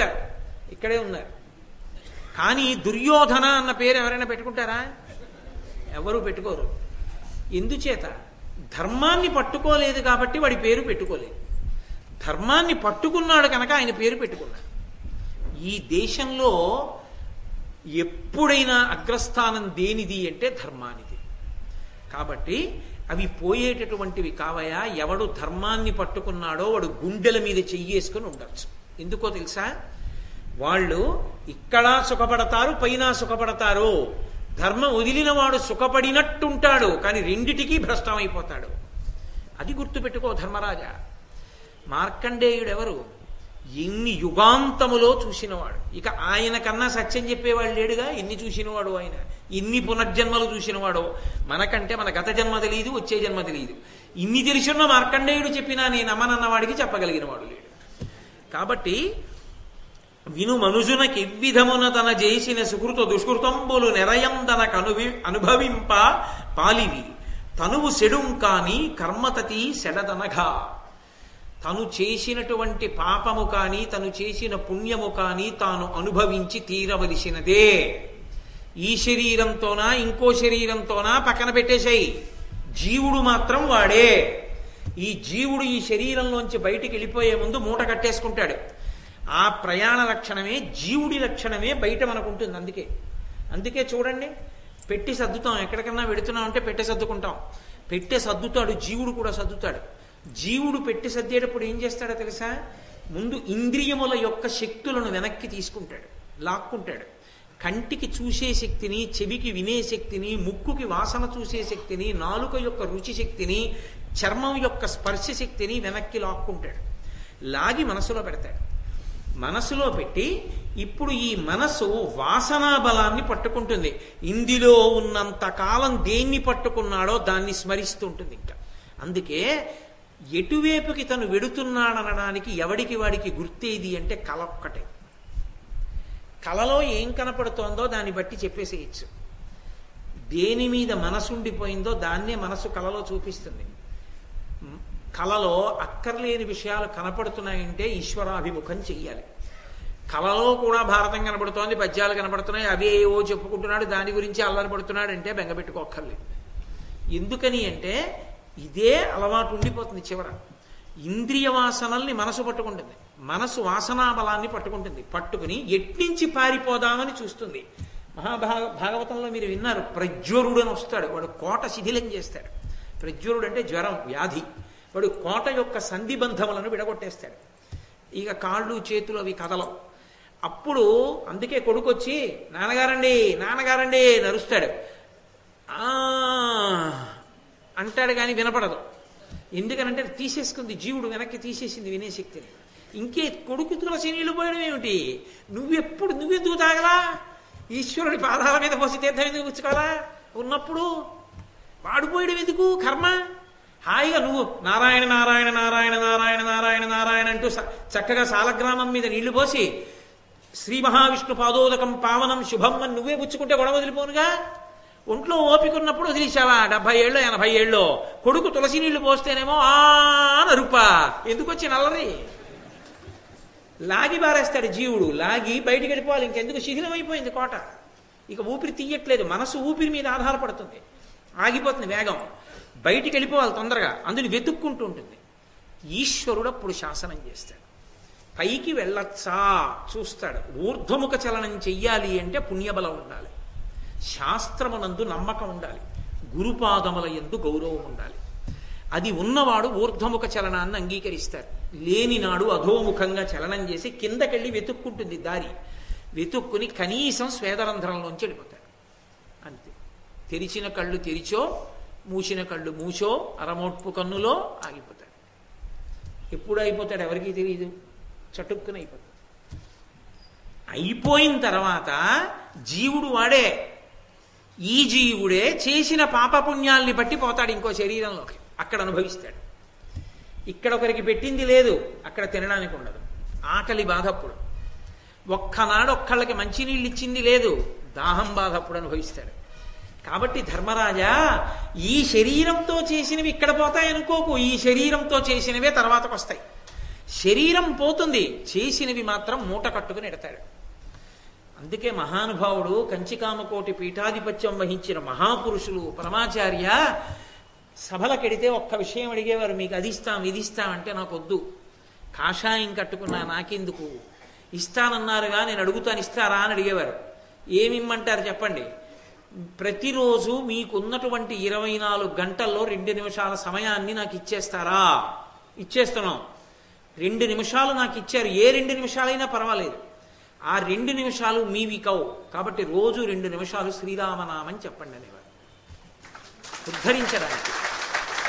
పెట్టుకుంటారు ఇక్కడే ఉన్నారు. కానీ దుర్యోధన అన్న పేరు ఎవరైనా పెట్టుకుంటారా? ఎవరు పెట్టుకోరు. ఎందుచేత ధర్మాన్ని పట్టుకోలేదు కాబట్టి వాడి పేరు పెట్టుకోలేదు. ధర్మాన్ని పట్టుకున్నాడు కనుక ఆయన పేరు పెట్టుకున్నాడు. ఈ దేశంలో ఎప్పుడైనా అగ్రస్థానం దేనిది అంటే ధర్మానిది. కాబట్టి అవి పోయేటటువంటివి కావయా? ఎవడు ధర్మాన్ని పట్టుకున్నాడో వాడు గుండెల మీద చెయ్యేసుకుని ఉండొచ్చు. ఎందుకో తెలుసా? వాళ్ళు ఇక్కడ సుఖపడతారు పైన సుఖపడతారు. ధర్మం వదిలిన వాడు సుఖపడినట్టుంటాడు కానీ రెండిటికీ భ్రష్టమైపోతాడు. అది గుర్తుపెట్టుకో ధర్మరాజా. మార్కండేయుడు ఎవరు ఎన్ని యుగాంతములో చూసినవాడు. ఇక ఆయన కన్నా సత్యం చెప్పేవాడు లేడుగా? ఎన్ని చూసినవాడు ఆయన. ఎన్ని పునర్జన్మలు చూసినవాడు? మనకంటే మన గత జన్మ తెలియదు వచ్చే జన్మ తెలియదు ఇన్ని తెలిసిన మార్కండేయుడు చెప్పినా నేను అమ్మనన్న చెప్పగలిగిన వాడు లేడు. కాబట్టి విను మనుజునకి ఎవ్విధమున తన చేసిన సుకృత దుష్కృతంబులు నిరయం తనకు అనువి అనుభవింప పాలివి. తనువు సెడుం కాని కర్మతతి సెడదనగా తను చేసినటువంటి పాపము కాని తను చేసిన పుణ్యము కాని తాను అనుభవించి తీరవలసినదే. ఈ శరీరంతోనా ఇంకో శరీరంతోనా పక్కన పెట్టేశాయి. జీవుడు మాత్రం వాడే. ఈ జీవుడు ఈ శరీరంలోంచి బయటికి వెళ్ళిపోయే ముందు మూట కట్టేసుకుంటాడు. ఆ ప్రయాణ లక్షణమే జీవుడి లక్షణమే బయట మనకు ఉంటుంది అందుకే. అందుకే చూడండి పెట్టి సర్దుతాం. ఎక్కడికన్నా వెడుతున్నాం అంటే పెట్టె సర్దుకుంటాం. పెట్టె సర్దుతాడు జీవుడు కూడా సర్దుతాడు. జీవుడు పెట్టి సర్దేటప్పుడు ఏం చేస్తాడో తెలుసా? ముందు ఇంద్రియముల యొక్క శక్తులను వెనక్కి తీసుకుంటాడు లాక్కుంటాడు. కంటికి చూసే శక్తిని చెవికి వినే శక్తిని ముక్కుకి వాసన చూసే శక్తిని నాలుక యొక్క రుచి శక్తిని చర్మం యొక్క స్పర్శ శక్తిని వెనక్కి లాక్కుంటాడు. లాగి మనసులో పెడతాడు. మనసులో పెట్టి ఇప్పుడు ఈ మనసు వాసనా బలాన్ని పట్టుకుంటుంది. ఇందులో ఉన్నంత కాలం దేన్ని పట్టుకున్నాడో దాన్ని స్మరిస్తుంటుంది ఇంకా. అందుకే ఎటువైపుకి తను వెడుతున్నాడనడానికి ఎవడికి వాడికి గుర్తేది అంటే కల ఒక్కటే. కలలో ఏం కనపడుతోందో దాన్ని బట్టి చెప్పేసేయచ్చు. దేని మీద మనసుండిపోయిందో దాన్నే మనసు కలలో చూపిస్తుంది. కలలో అక్కర్లేని విషయాలు కనపడుతున్నాయంటే ఈశ్వరాభిముఖం చెయ్యాలి. కళలో కూడా భారతం కనబడుతోంది పద్యాలు కనబడుతున్నాయి అవే ఏవో చెప్పుకుంటున్నాడు దాని గురించి అల్లరిపడుతున్నాడు అంటే బెంగపెట్టుకోక్కర్లేదు ఎందుకని అంటే ఇదే అలవాటు ఉండిపోతుంది చివర. ఇంద్రియ వాసనల్ని మనసు పట్టుకుంటుంది. మనసు వాసనా బలాన్ని పట్టుకుంటుంది. పట్టుకుని ఎట్నుంచి పారిపోదామని చూస్తుంది. మహాభాగ భాగవతంలో మీరు విన్నారు ప్రజ్వరుడు అని వస్తాడు వాడు కోట శిథిలం చేస్తాడు. ప్రజ్వరుడు అంటే జ్వరం వ్యాధి. వాడు కోట యొక్క సంధిబంధములను విడగొట్టేస్తాడు. ఇక కాళ్ళు చేతులు అవి కదలవు. అప్పుడు అందుకే కొడుకు వచ్చి నాన్నగారండి నాన్నగారండి నరుస్తాడు "ఆ" అంటాడు కానీ వినపడదు. ఎందుకనంటే తీసేసుకుంది జీవుడు వెనక్కి తీసేసింది వినే శక్తిని ఇంకే కొడుకు తులసి నీళ్ళు పోయడం ఏమిటి? నువ్వెప్పుడు నువ్వెందుకు తాగలా? ఈశ్వరుడి పాదాల మీద పోసి తీర్థం ఎందుకు పుచ్చుకోవాలా? ఉన్నప్పుడు వాడిపోయడం ఎందుకు? కర్మ? హాయిగా నువ్వు నారాయణ నారాయణ నారాయణ నారాయణ నారాయణ నారాయణ అంటూ చక్కగా సాలగ్రామం మీద నీళ్ళు పోసి శ్రీ మహావిష్ణు పాదోదకం పావనం శుభం అని నువ్వే పుచ్చుకుంటే గొడవ వదిలిపోనుగా? ఒంట్లో ఓపికన్నప్పుడు వదిలేసావా డెబ్బై ఏళ్ళు ఎనభై ఏళ్ళు. కొడుకు తులసి నీళ్ళు పోస్తేనేమో ఆ నరుపా ఎందుకు వచ్చి నల్లరి? లాగి బారేస్తాడు జీవుడు. లాగి బయటికి వెళ్ళిపోవాలి. ఇంకెందుకు? శిథిలం అయిపోయింది కోట. ఇక ఊపిరి తీయట్లేదు. మనసు ఊపిరి మీద ఆధారపడుతుంది. ఆగిపోతుంది వేగం. బయటికి వెళ్ళిపోవాలి తొందరగా. అందుని వెతుక్కుంటూ ఉంటుంది. ఈశ్వరుడు అప్పుడు శాసనం చేస్తాడు. పైకి వెళ్ళొచ్చా? చూస్తాడు. ఊర్ధ్వముఖ చలనం చెయ్యాలి అంటే పుణ్యబలం ఉండాలి. శాస్త్రమునందు నమ్మకం ఉండాలి. గురుపాదముల ఎందు గౌరవం ఉండాలి. అది ఉన్నవాడు ఊర్ధ్వముఖ చలనాన్ని అంగీకరిస్తారు. లేనినాడు అధోముఖంగా చలనం చేసి కిందకెళ్ళి వెతుక్కుంటుంది దారి. వెతుక్కుని కనీసం స్వేదరంధ్రంలోంచి వెళ్ళిపోతాడు. అంతే. తెరిచిన కళ్ళు తెరిచో మూసిన కళ్ళు మూసో అరమోట్పు కన్నులో ఆగిపోతాడు ఎప్పుడు అయిపోతాడు ఎవరికీ తెలియదు చటుక్కున అయిపోతాడు. అయిపోయిన తర్వాత జీవుడు వాడే ఈ జీవుడే చేసిన పాపపుణ్యాల్ని బట్టి పోతాడు ఇంకో శరీరంలోకి. అక్కడ అనుభవిస్తాడు. ఇక్కడ ఒకరికి పెట్టింది లేదు అక్కడ తినడానికి ఉండదు. ఆకలి బాధప్పుడు. ఒక్కనాడు ఒక్కళ్ళకి మంచినీళ్ళు ఇచ్చింది లేదు దాహం బాధప్పుడు అనుభవిస్తాడు. కాబట్టి ధర్మరాజా ఈ శరీరంతో చేసినవి ఇక్కడ పోతాయి అనుకోకు ఈ శరీరంతో చేసినవే తర్వాతకు వస్తాయి. శరీరం పోతుంది చేసినవి మాత్రం మూట కట్టుకుని ఎడతాడు. అందుకే మహానుభావుడు కంచికామకోటి పీఠాధిపత్యం వహించిన మహాపురుషులు పరమాచార్య సభలకెడితే ఒక్క విషయం అడిగేవారు మీకు అది ఇస్తాం ఇది ఇస్తాం అంటే నాకు వద్దు కాషాయం కట్టుకున్నా నాకెందుకు? ఇస్తానన్నారుగా నేను అడుగుతాను ఇస్తారా అని అడిగేవారు. ఏమిమ్మంటారు చెప్పండి? ప్రతిరోజు మీకున్నటువంటి ఇరవై నాలుగు గంటల్లో రెండు నిమిషాల సమయాన్ని నాకు ఇచ్చేస్తారా? ఇచ్చేస్తున్నాం. రెండు నిమిషాలు నాకు ఇచ్చారు. ఏ రెండు నిమిషాలైనా పర్వాలేదు. ఆ రెండు నిమిషాలు మీవి కవు. కాబట్టి రోజు రెండు నిమిషాలు శ్రీరామనామని చెప్పండి అనేవారు ఉద్ధరించడానికి.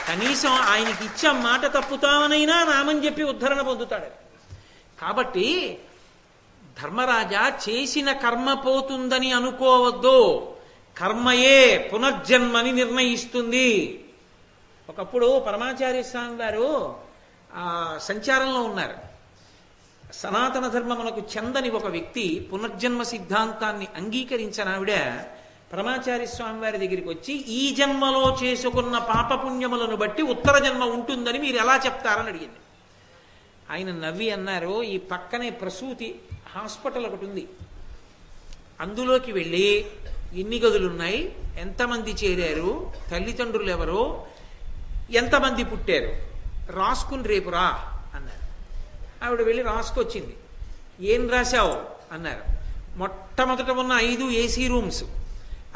కనీసం ఆయనకి ఇచ్చే మాట తప్పుతామనైనా నామని చెప్పి ఉద్ధరణ పొందుతాడు. కాబట్టి ధర్మరాజా చేసిన కర్మ పోతుందని అనుకోవద్దు. కర్మయే పునర్జన్మని నిర్ణయిస్తుంది. ఒకప్పుడు పరమాచార్య స్వామి వారు ఆ సంచారంలో ఉన్నారు. సనాతన ధర్మమునకు చెందని ఒక వ్యక్తి పునర్జన్మ సిద్ధాంతాన్ని అంగీకరించిన ఆవిడ పరమాచార్య స్వామి వారి దగ్గరికి వచ్చి ఈ జన్మలో చేసుకున్న పాపపుణ్యములను బట్టి ఉత్తర జన్మ ఉంటుందని మీరు ఎలా చెప్తారని అడిగింది. ఆయన నవ్వి అన్నారు ఈ పక్కనే ప్రసూతి హాస్పిటల్ ఒకటి ఉంది. అందులోకి వెళ్ళి ఎన్ని గదులున్నాయి? ఎంతమంది చేరారు? తల్లిదండ్రులు ఎవరు? ఎంతమంది పుట్టారు? రాసుకుని రేపు రా అన్నారు. ఆవిడ వెళ్ళి రాసుకొచ్చింది. ఏం రాశావు? అన్నారు. మొట్టమొదట ఉన్న ఐదు ఏసీ రూమ్స్.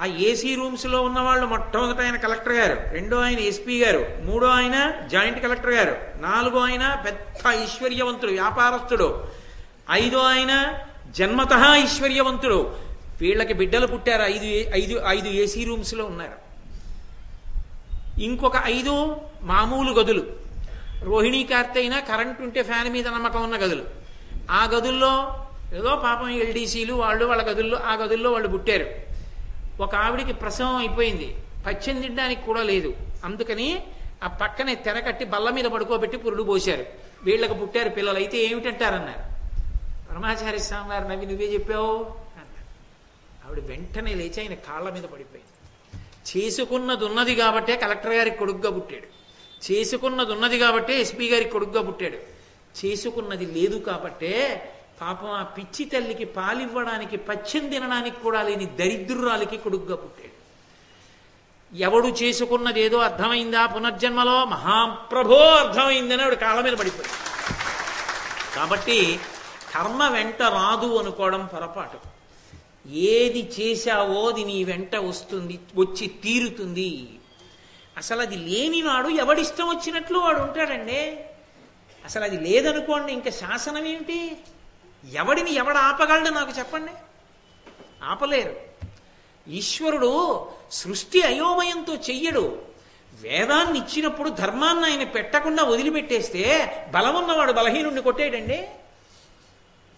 ఆ ఏసీ రూమ్స్లో ఉన్న వాళ్ళు మొట్టమొదట ఆయన కలెక్టర్ గారు. రెండో ఆయన ఎస్పీ గారు. మూడో ఆయన జాయింట్ కలెక్టర్ గారు. నాలుగో ఆయన పెద్ద ఐశ్వర్యవంతుడు వ్యాపారస్తుడు. ఐదో ఆయన జన్మత ఐశ్వర్యవంతుడు. వీళ్ళకి బిడ్డలు పుట్టారు ఐదు ఐదు ఐదు ఏసీ రూమ్స్లో ఉన్నారు. ఇంకొక ఐదు మామూలు గదులు. రోహిణీ కార్తె కరెంట్ ఉంటే ఫ్యాన్ మీద నమ్మకం ఉన్న గదులు. ఆ గదుల్లో ఏదో పాపం ఎల్డీసీలు వాళ్ళు వాళ్ళ గదుల్లో ఆ గదుల్లో వాళ్ళు పుట్టారు. ఒక ఆవిడికి ప్రసవం అయిపోయింది. పచ్చని తినడానికి కూడా లేదు. అందుకని ఆ పక్కనే తెర కట్టి బల్ల మీద పడుకోబెట్టి పురుడు పోశారు. వీళ్ళకి పుట్టారు పిల్లలు. అయితే ఏమిటంటారన్నారు? పరమాచార్య స్వామి వారు నవ్వి నువ్వే చెప్పావు? ఆవిడ వెంటనే లేచి ఆయన కాళ్ళ మీద పడిపోయింది. చేసుకున్నది ఉన్నది కాబట్టే కలెక్టర్ గారికి కొడుగ్గా పుట్టాడు. చేసుకున్నది ఉన్నది కాబట్టే ఎస్పీ గారికి కొడుగ్గా పుట్టాడు. చేసుకున్నది లేదు కాబట్టే పాపం ఆ పిచ్చి తల్లికి పాలివ్వడానికి పచ్చం తినడానికి కూడా లేని దరిద్రురాలికి కొడుగ్గా పుట్టాడు. ఎవడు చేసుకున్నది ఏదో అర్థమైందా పునర్జన్మలో? మహాప్రభో అర్థమైందని ఆవిడ కాళ్ళ మీద పడిపోయింది. కాబట్టి కర్మ వెంట రాదు అనుకోవడం పొరపాటు. ఏది చేశావో అది నీ వెంట వస్తుంది వచ్చి తీరుతుంది. అసలు అది లేనివాడు ఎవడిష్టం వచ్చినట్లు వాడు ఉంటాడండి. అసలు అది లేదనుకోండి ఇంకా శాసనం ఏమిటి? ఎవడిని ఎవడు ఆపగలడు నాకు చెప్పండి? ఆపలేరు. ఈశ్వరుడు సృష్టి అయోమయంతో చెయ్యడు. వేదాన్ని ఇచ్చినప్పుడు ధర్మాన్ని ఆయన పెట్టకుండా వదిలిపెట్టేస్తే బలమున్నవాడు బలహీనుడిని కొట్టేయడండి.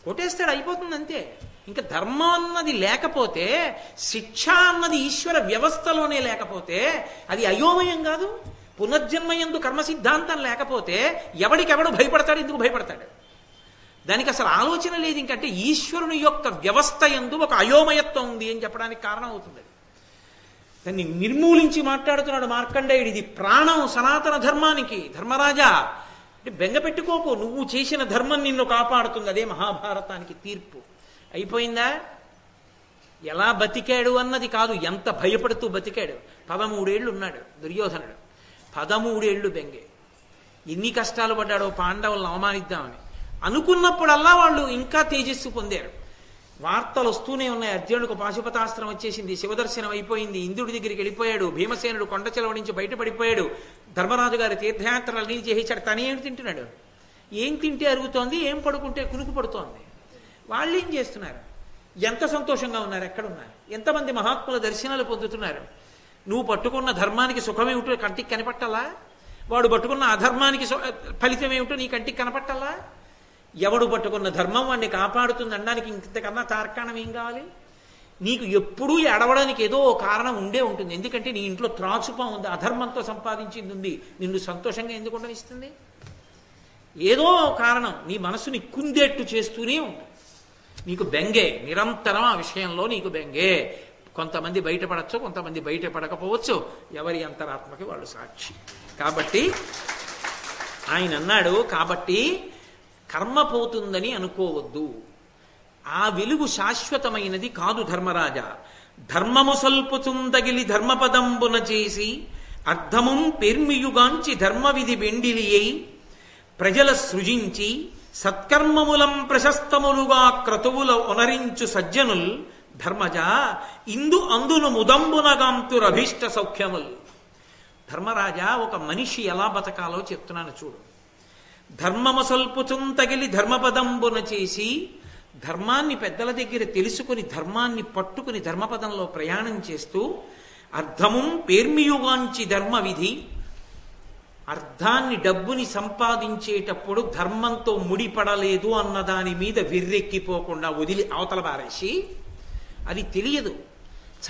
కొట్టేస్తాడు అయిపోతుంది అంతే. ఇంకా ధర్మం అన్నది లేకపోతే శిక్ష అన్నది ఈశ్వర వ్యవస్థలోనే లేకపోతే అది అయోమయం కాదు. పునర్జన్మ ఎందు కర్మ సిద్ధాంతం లేకపోతే ఎవడికెవడు భయపడతాడు ఎందుకు భయపడతాడు? దానికి అసలు ఆలోచన లేదు ఇంకంటే ఈశ్వరుని యొక్క వ్యవస్థ ఎందు ఒక అయోమయత్వం ఉంది అని చెప్పడానికి కారణం అవుతుంది. దాన్ని నిర్మూలించి మాట్లాడుతున్నాడు మార్కండేయుడు. ఇది ప్రాణం సనాతన ధర్మానికి. ధర్మరాజా అంటే బెంగ పెట్టుకోకు. నువ్వు చేసిన ధర్మం నిన్ను కాపాడుతుంది. అదే మహాభారతానికి తీర్పు. అయిపోయిందా? ఎలా బతికాడు అన్నది కాదు ఎంత భయపడుతూ బతికాడు. పదమూడేళ్ళు ఉన్నాడు దుర్యోధనుడు. పదమూడేళ్ళు బెంగే. ఎన్ని కష్టాలు పడ్డాడో పాండవులను అవమానిద్దామని. అనుకున్నప్పుడల్లా వాళ్ళు ఇంకా తేజస్సు పొందారు. వార్తలు వస్తూనే ఉన్నాయి. అర్జునుడికి పాశుపతాస్త్రం వచ్చేసింది శివదర్శనం అయిపోయింది ఇంద్రుడి దగ్గరికి వెళ్ళిపోయాడు భీమసేనుడు కొండ చెలవ నుంచి బయటపడిపోయాడు ధర్మరాజు గారి తీర్థయాత్రలు అన్నీ చేసేసాడు తనేమి తింటున్నాడు? ఏం తింటే అరుగుతోంది ఏం పడుకుంటే కునుకు పడుతోంది? వాళ్ళు ఏం చేస్తున్నారు? ఎంత సంతోషంగా ఉన్నారు? ఎక్కడున్నారు? ఎంతమంది మహాత్ముల దర్శనాలు పొందుతున్నారు? నువ్వు పట్టుకున్న ధర్మానికి సుఖమేమిటో కంటికి కనపట్టాలా? వాడు పట్టుకున్న అధర్మానికి ఫలితం ఏమిటో నీ కంటికి కనపట్టాలా? ఎవడు పట్టుకున్న ధర్మం వాడిని కాపాడుతుంది అనడానికి ఇంతకన్నా తార్కాణం ఏం కావాలి? నీకు ఎప్పుడూ ఎడవడానికి ఏదో కారణం ఉండే ఉంటుంది. ఎందుకంటే నీ ఇంట్లో త్రాచుపం ఉంది అధర్మంతో సంపాదించింది ఉంది. నిన్ను సంతోషంగా ఎందుకు ఉండనిస్తుంది? ఏదో కారణం. నీ మనసుని కుందేట్టు చేస్తూనే ఉంటుంది నీకు బెంగే. నిరంతరం ఆ విషయంలో నీకు బెంగే. కొంతమంది బయటపడచ్చు కొంతమంది బయటపడకపోవచ్చు. ఎవరి అంతరాత్మకి వాళ్ళు సాక్షి. కాబట్టి ఆయన అన్నాడు కాబట్టి కర్మ పోతుందని అనుకోవద్దు. ఆ వెలుగు శాశ్వతమైనది కాదు ధర్మరాజా. ధర్మము సల్పుచుందగిలి ధర్మపదంబున చేసి అర్థముం పెర్మియుగాంచి ధర్మవిధి వెండిలియై ప్రజల సృజించి సత్కర్మములం ప్రశస్తములుగా క్రతువుల ఒనరించు సజ్జనుల్ ధర్మజ ఇందు అందును ముదంబునగాంతురభీష్ట సౌఖ్యములు. ధర్మరాజా ఒక మనిషి ఎలా బతకాలో చెప్తున్నాను చూడు. ధర్మము సల్పుచుం తగిలి ధర్మపదంబున చేసి ధర్మాన్ని పెద్దల దగ్గర తెలుసుకుని ధర్మాన్ని పట్టుకుని ధర్మపదంలో ప్రయాణం చేస్తూ అర్థముం పేర్మియుగాంచి ధర్మ విధి అర్థాన్ని డబ్బుని సంపాదించేటప్పుడు ధర్మంతో ముడిపడలేదు అన్న దాని మీద విర్రెక్కిపోకుండా వదిలి అవతల పారేసి అది తెలియదు.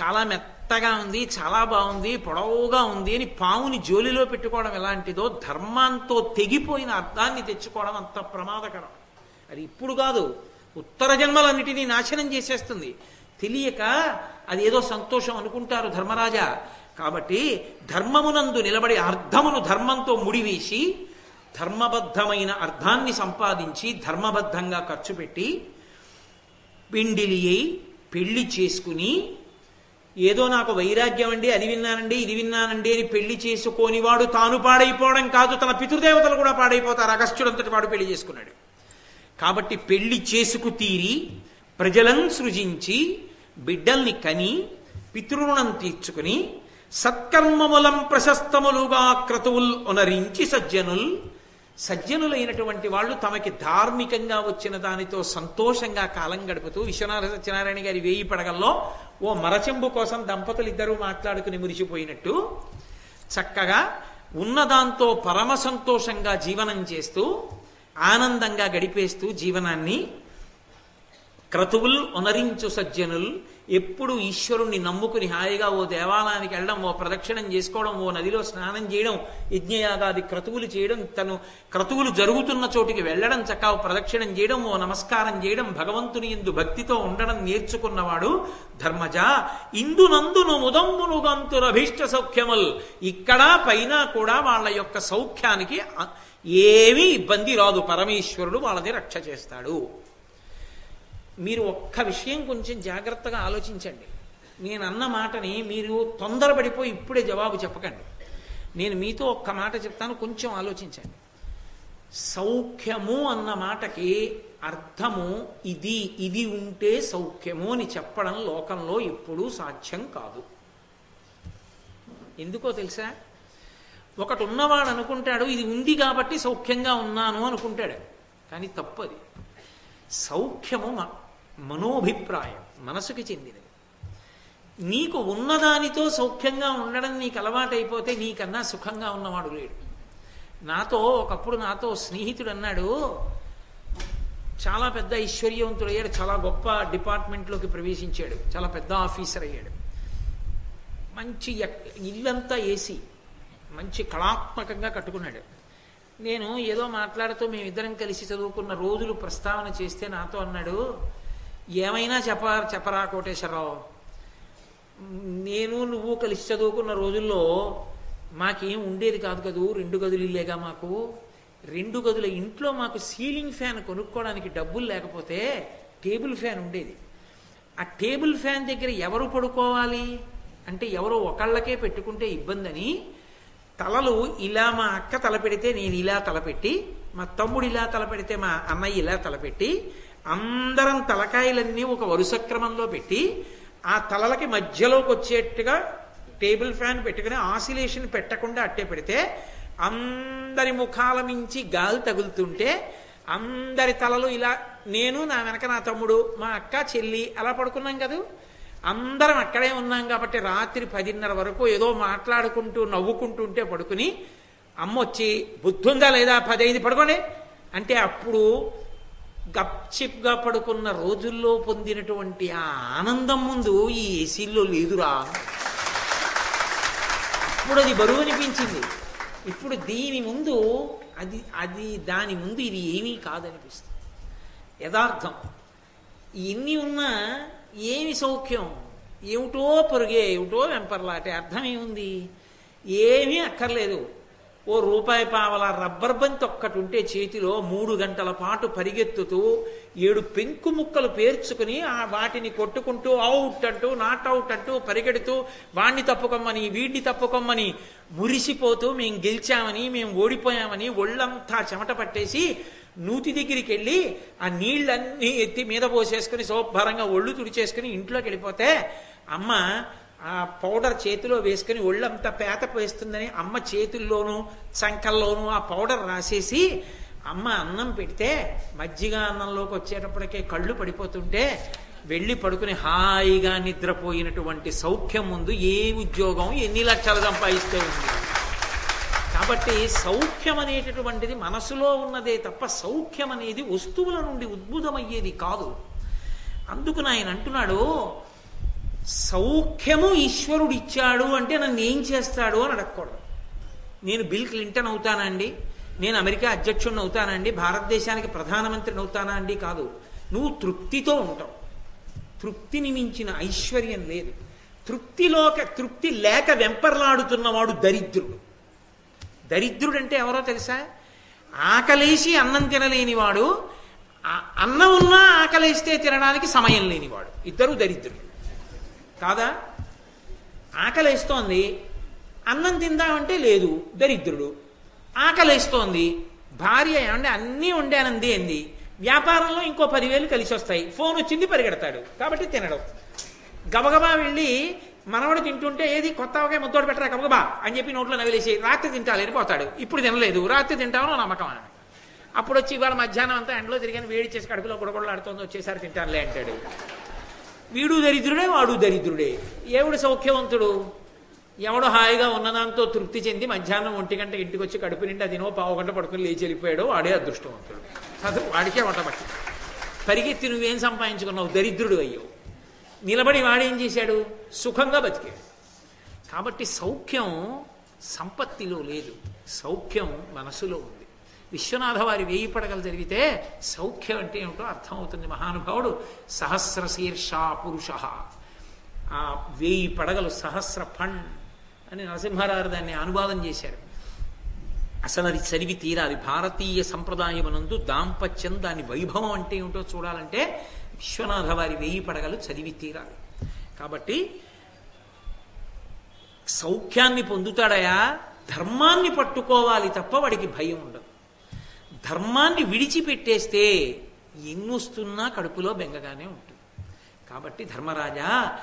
చాలా మెత్తగా ఉంది చాలా బాగుంది పొడవుగా ఉంది అని పావుని జోలిలో పెట్టుకోవడం ఎలాంటిదో ధర్మంతో తెగిపోయిన అర్థాన్ని తెచ్చుకోవడం అంత ప్రమాదకరం. అది ఇప్పుడు కాదు ఉత్తర జన్మలన్నిటినీ నాశనం చేసేస్తుంది. తెలియక అది ఏదో సంతోషం అనుకుంటారు ధర్మరాజా. కాబట్టి ధర్మమునందు నిలబడి అర్థమును ధర్మంతో ముడివేసి ధర్మబద్ధమైన అర్థాన్ని సంపాదించి ధర్మబద్ధంగా ఖర్చు పెట్టి పిండిలి అయి పెళ్ళి చేసుకుని ఏదో నాకు వైరాగ్యం అండి అది విన్నానండి ఇది విన్నానండి అని పెళ్ళి చేసుకోనివాడు తాను పాడైపోవడం కాదు తన పితృదేవతలు కూడా పాడైపోతారు. అగస్త్యుడంతటి వాడు పెళ్ళి చేసుకున్నాడు. కాబట్టి పెళ్ళి చేసుకు తీరి ప్రజలను సృజించి బిడ్డల్ని కని పితృణం తీర్చుకుని సత్కర్మములం ప్రశస్తములుగా క్రతువుల్ ఉనరించి సజ్జనుల్. సజ్జనులైనటువంటి వాళ్ళు తమకి ధార్మికంగా వచ్చిన దానితో సంతోషంగా కాలం గడుపుతూ విశ్వనాథ సత్యనారాయణ గారి వేయి పడగల్లో ఓ మరచెంబు కోసం దంపతులు ఇద్దరూ మాట్లాడుకుని మురిసిపోయినట్టు చక్కగా ఉన్నదాంతో పరమ సంతోషంగా జీవనం చేస్తూ ఆనందంగా గడిపేస్తూ జీవనాన్ని క్రతువుల్ ఒనరించు సజ్జనుల్ ఎప్పుడు ఈశ్వరుణ్ణి నమ్ముకుని హాయిగా ఓ దేవాలయానికి వెళ్ళడం ఓ ప్రదక్షిణం చేసుకోవడం ఓ నదిలో స్నానం చేయడం యజ్ఞయాగాది క్రతువులు చేయడం తను క్రతువులు జరుగుతున్న చోటికి వెళ్ళడం చక్కగా ప్రదక్షిణం చేయడం ఓ నమస్కారం చేయడం భగవంతుని ఎందు భక్తితో ఉండడం నేర్చుకున్నవాడు ధర్మజ. ఇందునందును ముదంబునుగంతురభీష్ట సౌఖ్యముల్. ఇక్కడ పైన కూడా వాళ్ళ యొక్క సౌఖ్యానికి ఏమీ ఇబ్బంది రాదు. పరమేశ్వరుడు వాళ్ళని రక్ష చేస్తాడు. మీరు ఒక్క విషయం కొంచెం జాగ్రత్తగా ఆలోచించండి. నేను అన్న మాటని మీరు తొందరపడిపోయి ఇప్పుడే జవాబు చెప్పకండి. నేను మీతో ఒక్క మాట చెప్తాను కొంచెం ఆలోచించండి. సౌఖ్యము అన్న మాటకి అర్థము ఇది ఇది ఉంటే సౌఖ్యము అని చెప్పడం లోకంలో ఎప్పుడూ సాధ్యం కాదు. ఎందుకో తెలుసా? ఒకటి ఉన్నవాడు అనుకుంటాడు ఇది ఉంది కాబట్టి సౌఖ్యంగా ఉన్నాను అనుకుంటాడు. కానీ తప్పది. సౌఖ్యము మనోభిప్రాయం మనసుకి చెందినది. నీకు ఉన్నదానితో సౌఖ్యంగా ఉండడం నీకు అలవాటైపోతే నీకన్నా సుఖంగా ఉన్నవాడు లేడు. నాతో ఒకప్పుడు నాతో స్నేహితుడు అన్నాడు చాలా పెద్ద ఐశ్వర్యవంతుడు అయ్యాడు చాలా గొప్ప డిపార్ట్మెంట్లోకి ప్రవేశించాడు చాలా పెద్ద ఆఫీసర్ అయ్యాడు. మంచి ఇల్లంతా ఏసీ మంచి కళాత్మకంగా కట్టుకున్నాడు. నేను ఏదో మాట్లాడుతూ మేమిద్దరం కలిసి చదువుకున్న రోజులు ప్రస్తావన చేస్తే నాతో అన్నాడు ఏమైనా చెప్ప చెప్పరా కోటేశ్వరరావు? నేను నువ్వు కలిసి చదువుకున్న రోజుల్లో మాకేం ఉండేది కాదు కదూ? రెండు గదులు ఇల్లేగా మాకు? రెండు గదుల ఇంట్లో మాకు సీలింగ్ ఫ్యాన్ కొనుక్కోవడానికి డబ్బులు లేకపోతే టేబుల్ ఫ్యాన్ ఉండేది. ఆ టేబుల్ ఫ్యాన్ దగ్గర ఎవరు పడుకోవాలి? అంటే ఎవరో ఒకళ్ళకే పెట్టుకుంటే ఇబ్బంది అని తలలు ఇలా మా అక్క తలపెడితే నేను ఇలా తలపెట్టి మా తమ్ముడు ఇలా తలపెడితే మా అన్నయ్య ఇలా తలపెట్టి అందరం తలకాయలన్నీ ఒక వరుస క్రమంలో పెట్టి ఆ తలలకి మధ్యలోకి వచ్చేట్టుగా టేబుల్ ఫ్యాన్ పెట్టుకుని ఆసిలేషన్ పెట్టకుండా అట్టే పెడితే అందరి ముఖాల మించి గాలి తగులుతుంటే అందరి తలలు ఇలా నేను నా వెనక నా తమ్ముడు మా అక్క చెల్లి అలా పడుకున్నాం కదూ? అందరం అక్కడే ఉన్నాం కాబట్టి రాత్రి పదిన్నర వరకు ఏదో మాట్లాడుకుంటూ నవ్వుకుంటుంటే పడుకుని అమ్మ వచ్చి బుద్ధుందా లేదా? పదైదు పడుకోండి. అంటే అప్పుడు గప్చిప్గా పడుకున్న రోజుల్లో పొందినటువంటి ఆ ఆనందం ముందు ఈ ఏసీల్లో లేదురా. ఇప్పుడు అది బరువు అనిపించింది. ఇప్పుడు దీని ముందు అది అది దాని ముందు ఇది ఏమీ కాదనిపిస్తుంది. యథార్థం. ఎన్ని ఉన్నా ఏమి సౌఖ్యం? ఏమిటో పొరుగే ఏమిటో వెంపర్లాటే. అర్థం ఏముంది? ఏమీ అక్కర్లేదు. ఓ రూపాయి పావల రబ్బర్ బంతి ఒక్కటి ఉంటే చేతిలో మూడు గంటల పాటు పరిగెత్తుతూ ఏడు పెంకు ముక్కలు పేర్చుకుని ఆ వాటిని కొట్టుకుంటూ అవుట్ అంటూ నాట్ అవుట్ అంటూ పరిగెడుతూ వాణ్ణి తప్పుకోమని వీడిని తప్పుకోమని మురిసిపోతూ మేము గెలిచామని మేము ఓడిపోయామని ఒళ్ళంతా చెమట పట్టేసి నూతి దగ్గరికి వెళ్ళి ఆ నీళ్ళన్నీ ఎత్తి మీద పోసేసుకుని శుభ్రంగా ఒళ్ళు తుడిచేసుకుని ఇంట్లోకి వెళ్ళిపోతే అమ్మ ఆ పౌడర్ చేతిలో వేసుకుని ఒళ్ళంతా పేత వేస్తుందని అమ్మ చేతుల్లోనూ చంకల్లోనూ ఆ పౌడర్ రాసేసి అమ్మ అన్నం పెడితే మజ్జిగ అన్నంలోకి వచ్చేటప్పటికే కళ్ళు పడిపోతుంటే వెళ్ళి పడుకుని హాయిగా నిద్రపోయినటువంటి సౌఖ్యం ముందు ఏ ఉద్యోగం ఎన్ని లక్షలు సంపాదిస్తే ఉంది? కాబట్టి సౌఖ్యం అనేటటువంటిది మనసులో ఉన్నదే తప్ప సౌఖ్యం అనేది వస్తువుల నుండి ఉద్భుతమయ్యేది కాదు. అందుకు ఆయన అంటున్నాడు సౌఖ్యము ఈశ్వరుడు ఇచ్చాడు అంటే నన్ను ఏం చేస్తాడు అని అడగకూడదు. నేను బిల్ క్లింటన్ అవుతానండి నేను అమెరికా అధ్యక్షుడిని అవుతానండి భారతదేశానికి ప్రధానమంత్రిని అవుతానా అండి కాదు. నువ్వు తృప్తితో ఉంటావు. తృప్తిని మించిన ఐశ్వర్యం లేదు. తృప్తిలోక తృప్తి లేక వెంపర్లాడుతున్నవాడు దరిద్రుడు. దరిద్రుడు అంటే ఎవరో తెలుసా? ఆకలేసి అన్నం తినలేనివాడు అన్నం ఉన్నా ఆకలేస్తే తినడానికి సమయం లేనివాడు. ఇద్దరు దరిద్రుడు కాదా? ఆకలేస్తోంది. అన్నం తిందామంటే లేదు దరిద్రుడు. ఆకలేస్తోంది. భార్య ఏమంటే అన్నీ వండానంది ఏంది? వ్యాపారంలో ఇంకో పదివేలు కలిసి వస్తాయి ఫోన్ వచ్చింది పరిగెడతాడు. కాబట్టి తినడం. గబగబా వెళ్ళి మనవడు తింటుంటే ఏది కొత్త అవకాయ ముద్దోడు పెట్టరా గబగబా అని చెప్పి నోట్లో నవిలేసి రాత్రి తింటాలని పోతాడు. ఇప్పుడు తినలేదు. రాత్రి తింటామో నమ్మకం అని. అప్పుడు వచ్చి ఇవాళ మధ్యాహ్నం అంతా ఎండలో తిరిగాను వేడి చేసి కడుపులో గుడగొడలాడుతోంది వచ్చేసారి తింటానులే అంటాడు. వీడు దరిద్రుడే వాడు దరిద్రుడే. ఎవడు సౌఖ్యవంతుడు? ఎవడు హాయిగా ఉన్నదాంతో తృప్తి చెంది మధ్యాహ్నం ఒంటి గంట ఇంటికి వచ్చి కడుపు నిండా అదినో పావు గంట పడుకుని లేచి వెళ్ళిపోయాడో వాడే అదృష్టవంతుడు. అసలు వాడికే వంటబట్టి పరిగెత్తి నువ్వేం సంపాదించుకున్నావు? దరిద్రుడు అయ్యావు నిలబడి వాడేం చేశాడు? సుఖంగా బతికాడు. కాబట్టి సౌఖ్యం సంపత్తిలో లేదు. సౌఖ్యం మనసులో ఉంది. విశ్వనాథ వారి వేయి పడగలు జరిగితే సౌఖ్యం అంటే ఏమిటో అర్థమవుతుంది మహానుభావుడు. సహస్ర శీర్షా పురుష. ఆ వేయి పడగలు సహస్ర ఫణ్ అని నరసింహారావు దాన్ని అనువాదం చేశారు. అసలు అది చదివి తీరాలి. భారతీయ సంప్రదాయమునందు దాంపత్యం దాని వైభవం అంటే ఏమిటో చూడాలంటే విశ్వనాథ వారి వేయి పడగలు చదివి తీరాలి. కాబట్టి సౌఖ్యాన్ని పొందుతాడయా? ధర్మాన్ని పట్టుకోవాలి తప్ప వాడికి భయం ఉండదు. ధర్మాన్ని విడిచిపెట్టేస్తే ఎన్నొస్తున్నా కడుపులో బెంగగానే ఉంటుంది. కాబట్టి ధర్మరాజా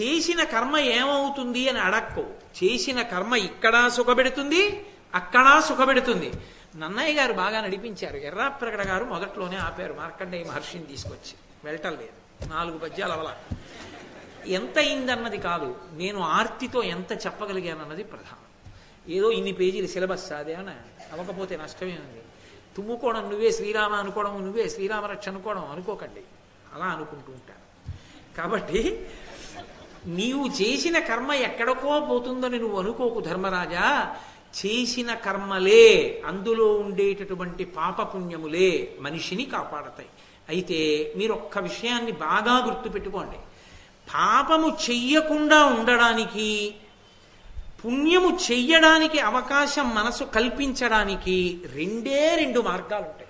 చేసిన కర్మ ఏమవుతుంది అని అడక్కో. చేసిన కర్మ ఇక్కడ సుఖపెడుతుంది అక్కడ సుఖపెడుతుంది. నన్నయ్య గారు బాగా నడిపించారు. ఎర్రాప్రగడ గారు మొదట్లోనే ఆపారు. మార్కండేయ మహర్షిని తీసుకొచ్చి. వెళ్ళటం లేదు. నాలుగు పద్యాలు అవలా. ఎంత అయిందన్నది కాదు. నేను ఆర్తితో ఎంత చెప్పగలిగానన్నది ప్రధానం. ఏదో ఇన్ని పేజీలు సిలబస్ అదే అని. అవ్వకపోతే నష్టమే ఉంది తుమ్ముకోవడం నువ్వే శ్రీరామ అనుకోవడం నువ్వే శ్రీరామరక్ష అనుకోవడం అనుకోకండి. అలా అనుకుంటూ ఉంటాను. కాబట్టి నీవు చేసిన కర్మ ఎక్కడికో పోతుందని నువ్వు అనుకోకు ధర్మరాజా. చేసిన కర్మలే అందులో ఉండేటటువంటి పాపపుణ్యములే మనిషిని కాపాడతాయి. అయితే మీరు ఒక్క విషయాన్ని బాగా గుర్తుపెట్టుకోండి. పాపము చెయ్యకుండా ఉండడానికి పుణ్యము చెయ్యడానికి అవకాశం మనసు కల్పించడానికి రెండే రెండు మార్గాలు ఉంటాయి.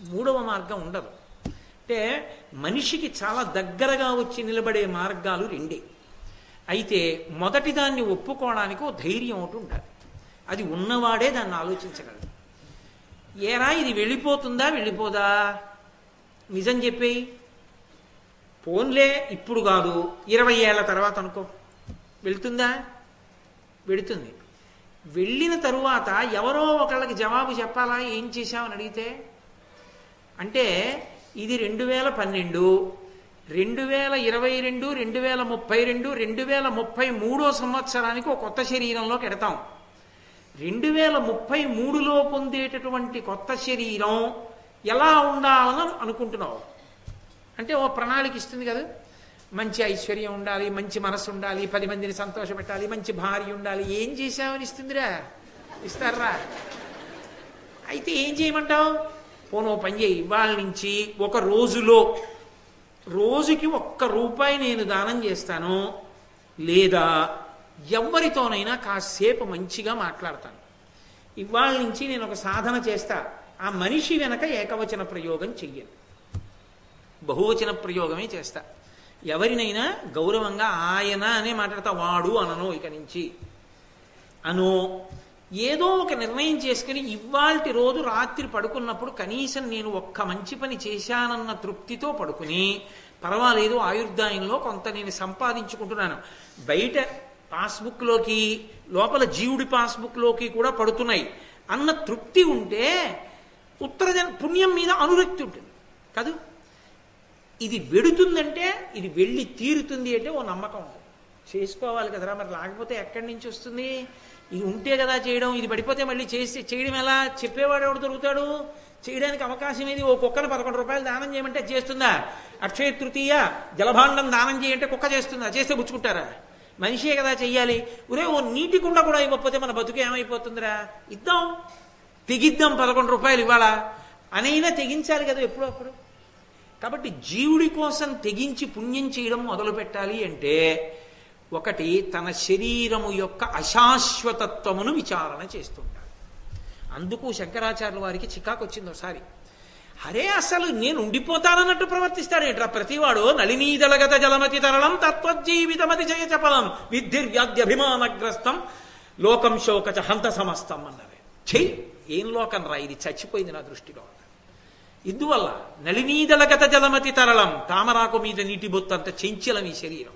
మూడవ మార్గం ఉండదు. అంటే మనిషికి చాలా దగ్గరగా వచ్చి నిలబడే మార్గాలు రెండే. అయితే మొదటి దాన్ని ఒప్పుకోవడానికి ఓ ధైర్యం ఒకటి ఉండాలి. అది ఉన్నవాడే దాన్ని ఆలోచించగలడు. ఏరా ఇది వెళ్ళిపోతుందా వెళ్ళిపోదా? నిజం చెప్పేయి. పోన్లే ఇప్పుడు కాదు. ఇరవై ఏళ్ళ తర్వాత అనుకో. వెళ్తుందా? వెళుతుంది వెళ్ళిన తరువాత ఎవరో ఒకళ్ళకి జవాబు చెప్పాలా? ఏం చేశామని అడిగితే అంటే ఇది రెండు వేల పన్నెండు రెండు వేల ఇరవై రెండు రెండు వేల ముప్పై రెండు రెండు వేల ముప్పై మూడో సంవత్సరానికి ఒక కొత్త శరీరంలోకి ఎడతాం. రెండు వేల ముప్పై మూడులో పొందేటటువంటి కొత్త శరీరం ఎలా ఉండాలని అనుకుంటున్నావు? అంటే ఓ ప్రణాళిక ఇస్తుంది కదా. మంచి ఐశ్వర్యం ఉండాలి మంచి మనసు ఉండాలి పది మందిని సంతోషపెట్టాలి మంచి భార్య ఉండాలి. ఏం చేశామని ఇస్తుందిరా? ఇస్తారా? అయితే ఏం చేయమంటావు? పోనో పని చేయి. ఇవాళ నుంచి ఒక రోజులో రోజుకి ఒక్క రూపాయి నేను దానం చేస్తాను లేదా ఎవరితోనైనా కాసేపు మంచిగా మాట్లాడతాను. ఇవాళ నుంచి నేను ఒక సాధన చేస్తా. ఆ మనిషి వెనక ఏకవచన ప్రయోగం చెయ్యను. బహువచన ప్రయోగమే చేస్తా. ఎవరినైనా గౌరవంగా ఆయన అనే మాట్లాడతా వాడు అనను ఇక నుంచి. అను ఏదో ఒక నిర్ణయం చేసుకుని ఇవాల్టి రోజు రాత్రి పడుకున్నప్పుడు కనీసం నేను ఒక్క మంచి పని చేశానన్న తృప్తితో పడుకుని పర్వాలేదు ఆయుర్దాయంలో కొంత నేను సంపాదించుకుంటున్నాను. బయట పాస్బుక్లోకి లోపల జీవుడి పాస్బుక్లోకి కూడా పడుతున్నాయి. అన్న తృప్తి ఉంటే ఉత్తర పుణ్యం మీద అనురక్తి ఉంటుంది. కాదు? ఇది వెడుతుందంటే ఇది వెళ్ళి తీరుతుంది అంటే ఓ నమ్మకం ఉంటుంది చేసుకోవాలి కదరా మరి లేకపోతే ఎక్కడి నుంచి వస్తుంది? ఇది ఉంటే కదా చేయడం ఇది పడిపోతే మళ్ళీ చేసి చేయడం ఎలా? చెప్పేవాడు ఎవడు దొరుకుతాడు? చేయడానికి అవకాశం ఏది? ఓ కుక్కను పదకొండు రూపాయలు దానం చేయమంటే చేస్తుందా? అక్షయ తృతీయ జలభాండం దానం చేయంటే కుక్క చేస్తుందా? చేస్తే పుచ్చుకుంటారా మనిషే కదా చెయ్యాలి. ఒరే ఓ నీటి కుండ కూడా ఇవ్వకపోతే మన బతుకు ఏమైపోతుందిరా? ఇద్దాం. తెగిద్దాం పదకొండు రూపాయలు ఇవాళ అనైనా తెగించాలి కదా ఎప్పుడో అప్పుడు. కాబట్టి జీవుడి కోసం తెగించి పుణ్యం చేయడం మొదలు పెట్టాలి అంటే ఒకటి తన శరీరము యొక్క అశాశ్వతత్వమును విచారణ చేస్తుంటాడు. అందుకు శంకరాచార్యుల వారికి చికాకు వచ్చింది ఒకసారి. అరే అసలు నేను ఉండిపోతానన్నట్టు ప్రవర్తిస్తాడేట్రా ప్రతివాడు? నళినీదళగత జలమతి తరళం తత్వజీవితమతి జయ చపలం విద్యుర్వ్యాధ్యభిమానగ్రస్తం లోకం శోకచ హంత సమస్తం అన్నది. చెయ్యి ఏం లోకం రా ఇది? చచ్చిపోయింది నా దృష్టిలో. ఇందువల్ల నళినీదళగత జలమతి తరళం తామరాకు మీద నీటి బొత్తంత చెంచలం ఈ శరీరం.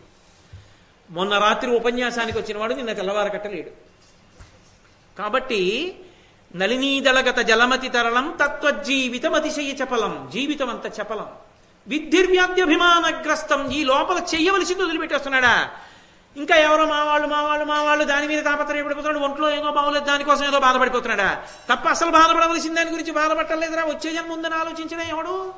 మొన్న రాత్రి ఉపన్యాసానికి వచ్చినవాడు నిన్న తెల్లవారకట్టలేడు. కాబట్టి నలినీదళగత జలమతి తరళం తత్వజీవితం అతిశయ చపలం జీవితం అంత చపలం. విద్ధిర్వ్యాధ్యభిమానగ్రస్తం ఈ లోపల చెయ్యవలసింది వదిలిపెట్టేస్తున్నాడా? ఇంకా ఎవరో మా వాళ్ళు మా వాళ్ళు మా వాళ్ళు దాని మీద తాపత్రయపడిపోతున్నాడు ఒంట్లో ఏమో బాగోలేదు దానికోసం ఏదో బాధపడిపోతున్నాడా? తప్ప అసలు బాధపడవలసిన దాని గురించి బాధపట్టలేదురా. వచ్చే జన్మ ఉందని ఆలోచించడం ఎవడు?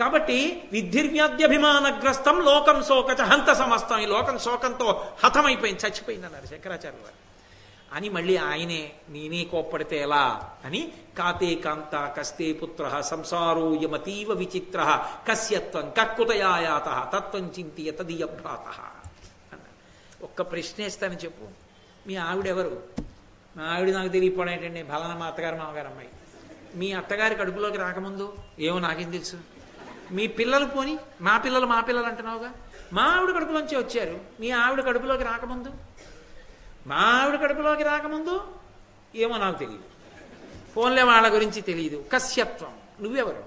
కాబట్టి విద్యుర్వ్యాధ్యభిమానగ్రస్తం లోకం శోకచ హంత సమస్తం. ఈ లోకం శోకంతో హతమైపోయింది చచ్చిపోయింది అన్నారు శంకరాచార్య అని మళ్ళీ ఆయనే నేనే కోప్పడితే ఎలా? అని కాతే కాంత కస్తే పుత్ర సంసారో యమతీవ విచిత్ర కస్యత్వం కక్కుతయాయాత తత్వం చింతియ తదియభ్రాత ఒక్క ప్రశ్న ఇస్తానని చెప్పు. మీ ఆవిడెవరు? మా ఆవిడ నాకు తెలియపోవడం ఏంటండి బలన మా అత్తగారు మామగారు అమ్మాయి. మీ అత్తగారి కడుపులోకి రాకముందు ఏమో నాకేం తెలుసు. మీ పిల్లలు పోని మా పిల్లలు మా పిల్లలు అంటున్నావుగా? మా ఆవిడ కడుపులోంచి వచ్చారు. మీ ఆవిడ కడుపులోకి రాకముందు? మా ఆవిడ కడుపులోకి రాకముందు ఏమో నాకు తెలియదు. ఫోన్లే వాళ్ళ గురించి తెలియదు. కశ్యత్వం. నువ్వెవరు?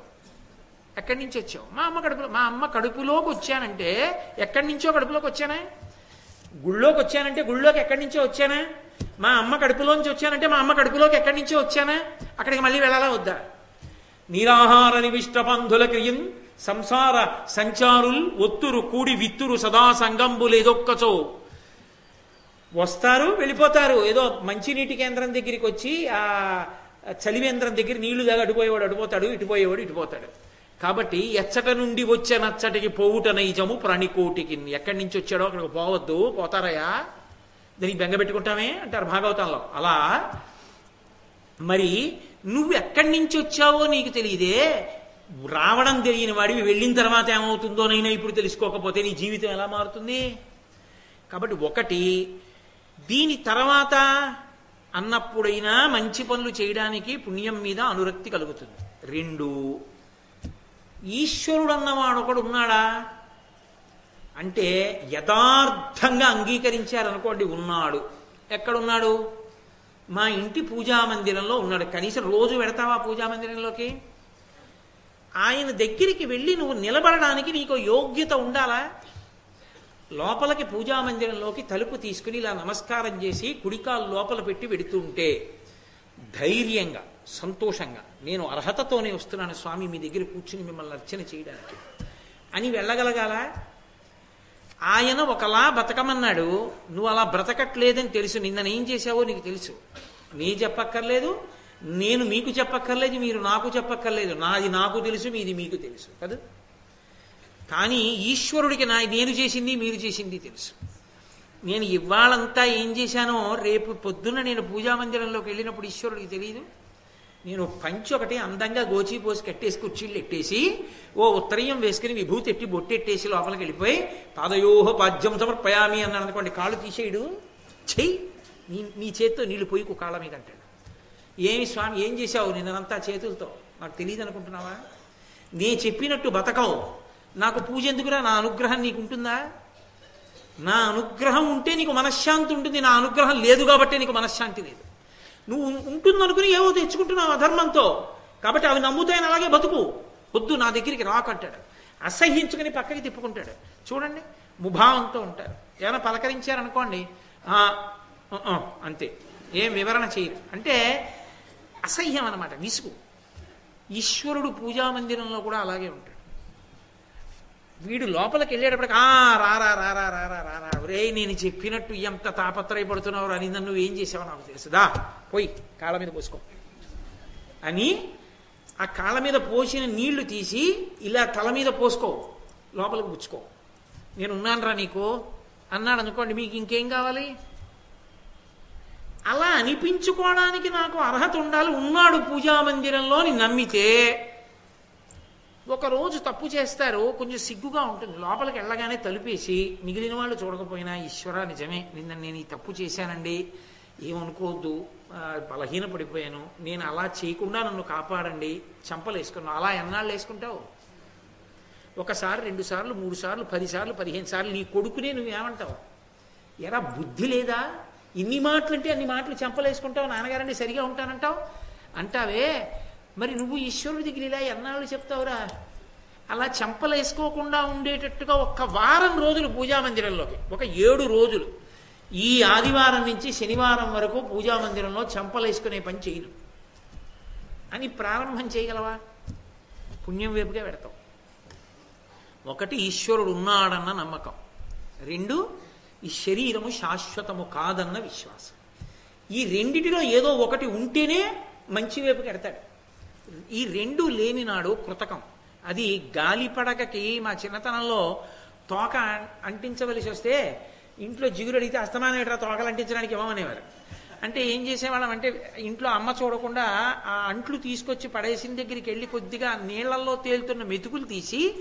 ఎక్కడి నుంచి వచ్చావు? మా అమ్మ కడుపులో మా అమ్మ కడుపులోకి వచ్చానంటే ఎక్కడి నుంచో కడుపులోకి వచ్చానే? గుళ్ళోకి వచ్చానంటే గుళ్ళోకి ఎక్కడి నుంచో వచ్చానా? మా అమ్మ కడుపులోంచి వచ్చానంటే మా అమ్మ కడుపులోకి ఎక్కడి నుంచో వచ్చానా? అక్కడికి మళ్ళీ వెళ్ళాలా వద్దా? నిరాహార నివిష్ట బంధుల క్రియం సంసార సంచారుల్ ఒత్తురు కూడి విత్తురు సదా సంగంబు లేదొక్కచో వస్తారు వెళ్ళిపోతారు. ఏదో మంచినీటి కేంద్రం దగ్గరికి వచ్చి ఆ చలివేంద్రం దగ్గర నీళ్ళు దాకా అడిపోయేవాడు అడిపోతాడు ఇటుపోయేవాడు ఇటుపోతాడు. కాబట్టి ఎచ్చట నుండి వచ్చే నచ్చటికి పోవుట నైజము ప్రాణికోటికి ఎక్కడి నుంచి వచ్చాడో అక్కడికి పోవద్దు. పోతారయా దీనికి బెంగ పెట్టుకుంటామే? అంటారు భాగవతంలో. అలా? మరి నువ్వు ఎక్కడి నుంచి వచ్చావో నీకు తెలియదే. రావడం తెలియని వాడివి. వెళ్ళిన తర్వాత ఏమవుతుందో నైనా ఇప్పుడు తెలుసుకోకపోతే నీ జీవితం ఎలా మారుతుంది? కాబట్టి ఒకటి దీని తర్వాత అన్నప్పుడైనా మంచి పనులు చేయడానికి పుణ్యం మీద అనురక్తి కలుగుతుంది. రెండు ఈశ్వరుడు అన్నవాడు ఒకడు ఉన్నాడా? అంటే యథార్థంగా అంగీకరించారనుకోండి ఉన్నాడు. ఎక్కడున్నాడు? మా ఇంటి పూజా మందిరంలో ఉన్నాడు. కనీసం రోజు పెడతావా పూజా మందిరంలోకి? ఆయన దగ్గరికి వెళ్ళి నువ్వు నిలబడడానికి నీకు యోగ్యత ఉండాలా? లోపలికి పూజా మందిరంలోకి తలుపు తీసుకుని ఇలా నమస్కారం చేసి కుడికాలు లోపల పెట్టి వెడుతుంటే ధైర్యంగా సంతోషంగా నేను అర్హతతోనే వస్తున్నాను స్వామి మీ దగ్గర కూర్చుని మిమ్మల్ని అర్చన చేయడానికి. అని వెళ్ళగలగాల? ఆయన ఒకలా బతకమన్నాడు నువ్వు అలా బ్రతకట్లేదని తెలుసు. నిన్న ఏం చేశావో నీకు తెలుసు. నీ చెప్పక్కర్లేదు నేను మీకు చెప్పక్కర్లేదు మీరు నాకు చెప్పక్కర్లేదు. నాది నాకు తెలుసు మీది మీకు తెలుసు. కదా? కానీ ఈశ్వరుడికి నా నేను చేసింది మీరు చేసింది తెలుసు. నేను ఇవాళంతా ఏం చేశానో రేపు పొద్దున్న నేను పూజా మందిరంలోకి వెళ్ళినప్పుడు ఈశ్వరుడికి తెలియదు? నేను పంచి ఒకటి అందంగా గోచి పోసి కట్టేసి కుర్చీళ్ళు ఎట్టేసి ఓ ఉత్తరీయం వేసుకుని విభూతి ఎట్టి బొట్టెట్టేసి లోపలికి వెళ్ళిపోయి పాదయోహ పాద్యం సమర్పయామి అన్నాడు అనుకోండి కాళ్ళు తీసేయడు? చెయ్యి. నీ నీ చేతితో నీళ్ళు పోయి కాళ్ళ మీద అంటాడు. ఏమి స్వామి ఏం చేశావు నిన్నంతా చేతులతో? నాకు తెలియదు అనుకుంటున్నావా? నే చెప్పినట్టు బతకవు. నాకు పూజ ఎందుకురా? నా అనుగ్రహం నీకు ఉంటుందా నా అనుగ్రహం ఉంటే నీకు మనశ్శాంతి ఉంటుంది. నా అనుగ్రహం లేదు కాబట్టి నీకు మనశ్శాంతి లేదు. నువ్వు ఉంటుందనుకుని ఏవో తెచ్చుకుంటున్నావు అధర్మంతో కాబట్టి అవి నమ్ముతాయని అలాగే బతుకు. వద్దు నా దగ్గరికి రాకంటాడు అసహ్యించుకుని పక్కకి తిప్పుకుంటాడు. చూడండి ముభావంతో ఉంటారు. ఏమైనా పలకరించారనుకోండి అంతే. ఏం వివరణ చేయరు. అంటే అసహ్యం అన్నమాట విసుగు. ఈశ్వరుడు పూజా మందిరంలో కూడా అలాగే ఉంటాడు. వీడు లోపలికి వెళ్ళేటప్పటికి ఆ రారా రారా రారా రారా రే నేను చెప్పినట్టు ఎంత తాపత్రయపడుతున్నావు అని నన్ను ఏం చేసావో నాకు తెలుసుదా? పోయి కాళ్ళ మీద పోసుకో. అని ఆ కాళ్ళ మీద పోసిన నీళ్ళు తీసి ఇలా తల మీద పోసుకో. లోపలికి పుచ్చుకో. నేను ఉన్నానురా నీకు. అన్నాడు అనుకోండి మీకు ఇంకేం కావాలి? అలా అనిపించుకోవడానికి నాకు అర్హత ఉండాలి. ఉన్నాడు పూజా మందిరంలో నమ్మితే ఒక రోజు తప్పు చేస్తారు కొంచెం సిగ్గుగా ఉంటుంది. లోపలికి వెళ్ళగానే తలుపేసి మిగిలిన వాళ్ళు చూడకపోయినా ఈశ్వర నిజమే నిన్న నేను ఈ తప్పు చేశానండి ఏమనుకోవద్దు బలహీన పడిపోయాను నేను అలా చేయకుండా నన్ను కాపాడండి చంపలు వేసుకున్నాను అలా ఎన్నాళ్ళు వేసుకుంటావు? ఒకసారి రెండు సార్లు మూడు సార్లు పదిసార్లు పదిహేను సార్లు నీ కొడుకునే నువ్వు ఏమంటావు? ఎరా బుద్ధి లేదా? ఇన్ని మాటలు అంటే అన్ని మాటలు చెంపలేసుకుంటావు నాన్నగారండి సరిగా ఉంటానంటావు? అంటావే మరి నువ్వు ఈశ్వరుడి దగ్గర ఇలా ఎన్నాళ్ళు చెప్తావురా? అలా చెంపలేసుకోకుండా ఉండేటట్టుగా ఒక్క వారం రోజులు పూజా మందిరంలోకి ఒక ఏడు రోజులు. ఈ ఆదివారం నుంచి శనివారం వరకు పూజా మందిరంలో చెంపలేసుకునే పని చేయను. అని ప్రారంభం చేయగలవా? పుణ్యం వైపుగా పెడతాం ఒకటి ఈశ్వరుడు ఉన్నాడన్న నమ్మకం. రెండు ఈ శరీరము శాశ్వతము కాదన్న విశ్వాసం. ఈ రెండిటిలో ఏదో ఒకటి ఉంటేనే మంచి వైపుకి ఎడతాడు. ఈ రెండు లేని నాడు కృతకం. అది గాలిపడకకి మా చిన్నతనంలో తోక అంటించవలసి వస్తే ఇంట్లో జిగురు అడిగితే అస్తమానం ఎట్రా తోకలు అంటించడానికి ఇవ్వమనేవారు. అంటే ఏం చేసేవాళ్ళం అంటే ఇంట్లో అమ్మ చూడకుండా ఆ అంట్లు తీసుకొచ్చి పడేసిన దగ్గరికి వెళ్ళి కొద్దిగా నీళ్ళలో తేలుతున్న మెతుకులు తీసి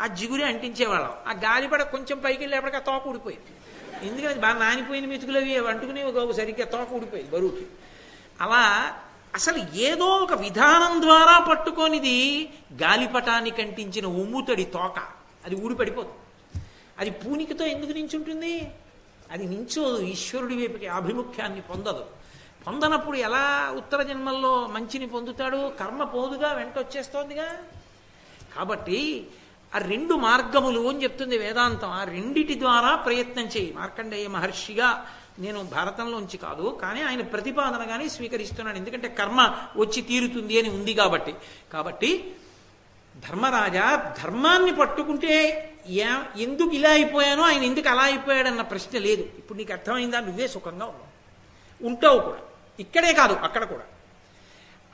ఆ జిగురే అంటించేవాళ్ళం. ఆ గాలిపడ కొంచెం పైకి వెళ్ళేప్పటికి ఆ తోక ఊడిపోయింది. ఎందుకంటే బాగా నానిపోయిన మెతుకులు అవి అంటుకునేవి సరిగ్గా తోక ఊడిపోయింది బరువుకి. అలా అసలు ఏదో ఒక విధానం ద్వారా పట్టుకొనిది గాలిపటాన్ని కంటించిన ఉమ్ముతడి తోక. అది ఊడిపడిపోతుంది అది పూనికతో ఎందుకు నించుంటుంది? అది నించోదు. ఈశ్వరుడి వైపుకి ఆభిముఖ్యాన్ని పొందదు. పొందనప్పుడు ఎలా ఉత్తర జన్మల్లో మంచిని పొందుతాడు? కర్మ పోదుగా వెంట వచ్చేస్తోందిగా? కాబట్టి ఆ రెండు మార్గములు అని చెప్తుంది వేదాంతం. ఆ రెండిటి ద్వారా ప్రయత్నం చేయి. మార్కండేయ మహర్షిగా నేను భారతంలోంచి కాదు కానీ ఆయన ప్రతిపాదనగానే స్వీకరిస్తున్నాను ఎందుకంటే కర్మ వచ్చి తీరుతుంది అని ఉంది కాబట్టి. కాబట్టి ధర్మరాజా ధర్మాన్ని పట్టుకుంటే ఏ- ఎందుకు ఇలా అయిపోయానో ఆయన ఎందుకు అలా అయిపోయాడన్న ప్రశ్న లేదు. ఇప్పుడు నీకు అర్థమైందా? నువ్వే సుఖంగా ఉన్నావు. ఉంటావు కూడా. ఇక్కడే కాదు అక్కడ కూడా.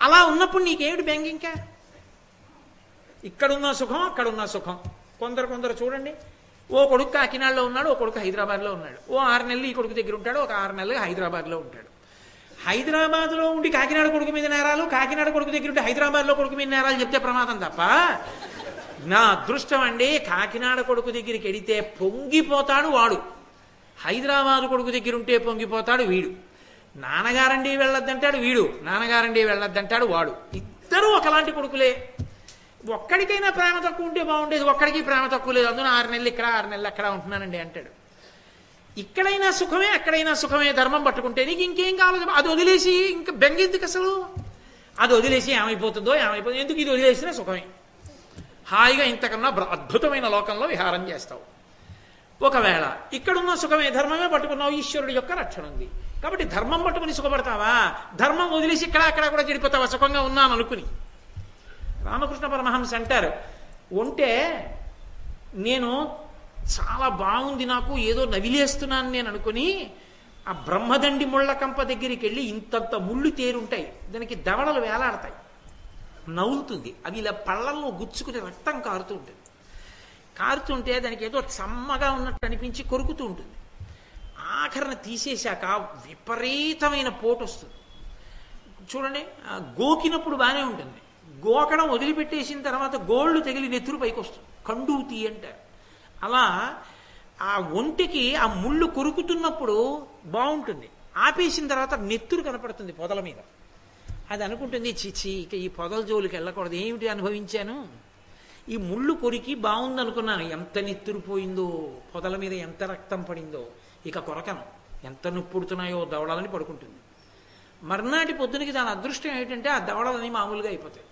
అలా ఉన్నప్పుడు నీకేమిటి బెంగ ఇంకా ఇక్కడున్న సుఖం అక్కడున్న సుఖం. కొందరు కొందరు చూడండి ఓ కొడుకు కాకినాడలో ఉన్నాడు ఓ కొడుకు హైదరాబాద్లో ఉన్నాడు. ఓ ఆరు నెలలు ఈ కొడుకు దగ్గర ఉంటాడు ఒక ఆరు నెలలు హైదరాబాద్లో ఉంటాడు. హైదరాబాద్లో ఉండి కాకినాడ కొడుకు మీద నేరాలు కాకినాడ కొడుకు దగ్గర ఉంటే హైదరాబాద్లో కొడుకు మీద నేరాలు చెప్తే ప్రమాదం తప్ప? నా అదృష్టం అండి కాకినాడ కొడుకు దగ్గరికి వెడితే పొంగిపోతాడు వాడు. హైదరాబాద్ కొడుకు దగ్గర ఉంటే పొంగిపోతాడు వీడు. నాన్నగారండి వెళ్ళొద్దంటాడు వీడు నాన్నగారండి వెళ్ళొద్దంటాడు వాడు. ఇద్దరూ ఒకలాంటి కొడుకులే. ఒక్కడికైనా ప్రేమ తక్కువ ఉంటే బాగుండేది ఒక్కడికి ప్రేమ తక్కువ లేదు. అందున ఆరు నెలలు ఇక్కడ ఆరు నెలలు అక్కడ ఉంటున్నానండి అంటాడు. ఇక్కడైనా సుఖమే అక్కడైనా సుఖమే ధర్మం పట్టుకుంటే నీకు ఇంకేం కావాలి? అది వదిలేసి ఇంకా బెంగెందుకు అసలు? అది వదిలేసి ఏమైపోతుందో ఏమైపోతుందో ఎందుకు ఇది వదిలేసినా సుఖమే. హాయిగా ఇంతకన్నా అద్భుతమైన లోకంలో విహారం చేస్తావు. ఒకవేళ ఇక్కడున్న సుఖమే ధర్మమే పట్టుకున్నావు ఈశ్వరుడి యొక్క రక్షణ ఉంది. కాబట్టి ధర్మం పట్టుకుని సుఖపడతావా? ధర్మం వదిలేసి ఇక్కడ అక్కడ కూడా చెడిపోతావా? సుఖంగా ఉన్నాను అనుకుని రామకృష్ణ పరమహంస అంటారు. ఉంటే నేను చాలా బాగుంది నాకు ఏదో నవిలేస్తున్నాను నేను అనుకుని ఆ బ్రహ్మదండి ముళ్ళ కంప దగ్గరికి వెళ్ళి ఇంతంత ముళ్ళు తేరుంటాయి. దానికి దవడలు వేలాడతాయి. నవ్వుతుంది అవి ఇలా పళ్ళల్లో గుచ్చుకుని రక్తం కారుతూ ఉంటుంది. కారుతుంటే దానికి ఏదో చమ్మగా ఉన్నట్టు అనిపించి కొరుకుతూ ఉంటుంది. ఆఖరణ తీసేశాక విపరీతమైన పోటు వస్తుంది చూడండి గోకినప్పుడు బాగానే ఉంటుంది. గోకడం వదిలిపెట్టేసిన తర్వాత గోళ్ళు తగిలి నెత్తురు పైకి వస్తుంది. కండూతి అంటారు అలా ఆ ఒంటికి ఆ ముళ్ళు కొరుకుతున్నప్పుడు బాగుంటుంది. ఆపేసిన తర్వాత నెత్తురు కనపడుతుంది పొదల మీద. అది అనుకుంటుంది చిచి ఇక ఈ పొదల జోలికి వెళ్ళకూడదు. ఏమిటి అనుభవించాను? ఈ ముళ్ళు కొరికి బాగుందనుకున్నాను. ఎంత నెత్తురు పోయిందో పొదల మీద ఎంత రక్తం పడిందో. ఇక కొరకను. ఎంత నొప్పుడుతున్నాయో దవడాలని పడుకుంటుంది. మర్నాటి పొద్దునకి దాని అదృష్టం ఏంటంటే ఆ దవడలని మామూలుగా అయిపోతాయి.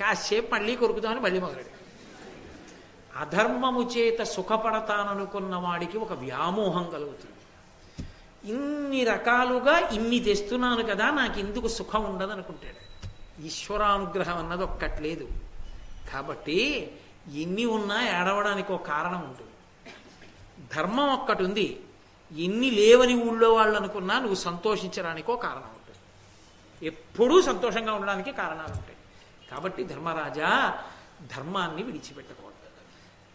కాసేపు మళ్ళీ కొరుకుదామని మళ్ళీ మొదలెడు. అధర్మము చేత సుఖపడతాననుకున్న వాడికి ఒక వ్యామోహం కలుగుతుంది. ఇన్ని రకాలుగా ఇన్ని తెస్తున్నాను కదా నాకు ఎందుకు సుఖం ఉండదు అనుకుంటాడు ఈశ్వరానుగ్రహం అన్నది ఒక్కట్లేదు కాబట్టి ఎన్ని ఉన్నా ఏడవడానికి ఒక కారణం ఉంటుంది. ధర్మం ఒక్కటి ఉంది. ఎన్ని లేవని ఊళ్ళో వాళ్ళు అనుకున్నా నువ్వు సంతోషించడానికో కారణం ఉంటుంది. ఎప్పుడూ సంతోషంగా ఉండడానికి కారణాలు ఉంటాయి. కాబట్టి ధర్మరాజా ధర్మాన్ని విడిచిపెట్టకూడదు.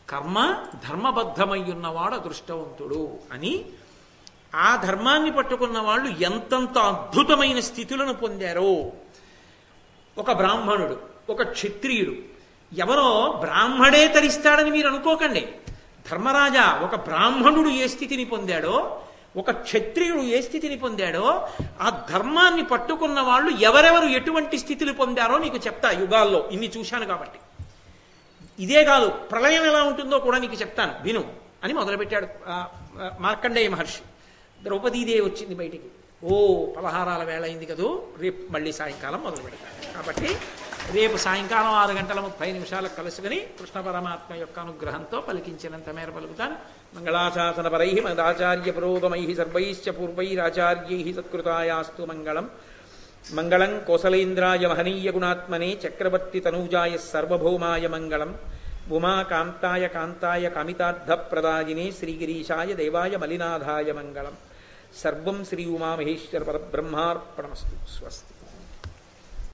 కర్మ ధర్మబద్ధమై ఉన్నవాడు అదృష్టవంతుడు అని ఆ ధర్మాన్ని పట్టుకున్న వాళ్ళు ఎంతంత అద్భుతమైన స్థితులను పొందారో. ఒక బ్రాహ్మణుడు ఒక క్షత్రియుడు ఎవరో బ్రాహ్మడే తరిస్తాడని మీరు అనుకోకండి. ధర్మరాజా ఒక బ్రాహ్మణుడు ఏ స్థితిని పొందాడో ఒక క్షత్రియుడు ఏ స్థితిని పొందాడో ఆ ధర్మాన్ని పట్టుకున్న వాళ్ళు ఎవరెవరు ఎటువంటి స్థితిని పొందారో నీకు చెప్తా యుగాల్లో. ఇన్ని చూశాను కాబట్టి. ఇదే కాదు ప్రళయం ఎలా ఉంటుందో కూడా నీకు చెప్తాను. విను అని మొదలుపెట్టాడు మార్కండేయ మహర్షి. ద్రౌపదీదేవి వచ్చింది బయటికి. ఓ పలహారాల వేళ అయింది కదూ రేపు మళ్ళీ సాయంకాలం మొదలు పెడతాను కాబట్టి రేపు సాయంకాలం ఆరు గంటల ముప్పై నిమిషాలకు కలుసుకుని కృష్ణ పరమాత్మ యొక్క అనుగ్రహంతో పలికించినంత మేర పలుకుతాను. మంగళాశాసనపరై మదాచార్యపురోగమై సర్వైశ్చ పూర్వైరాచార్యై సత్కృతాయాస్తు మంగళం. మంగళం కోసలేంద్రాయ మహనీయ గుణాత్మనే చక్రవర్తి తనూజాయ సర్వభౌమాయ మంగళం. ఉమాకాంతాయ కాంతాయ కామితార్థప్రదాయినే శ్రీగిరీశాయ దేవాయ మలినాథాయ మంగళం. సర్వం శ్రీ ఉమామహేశ్వర పరబ్రహ్మార్పణమస్తు. స్వస్తి.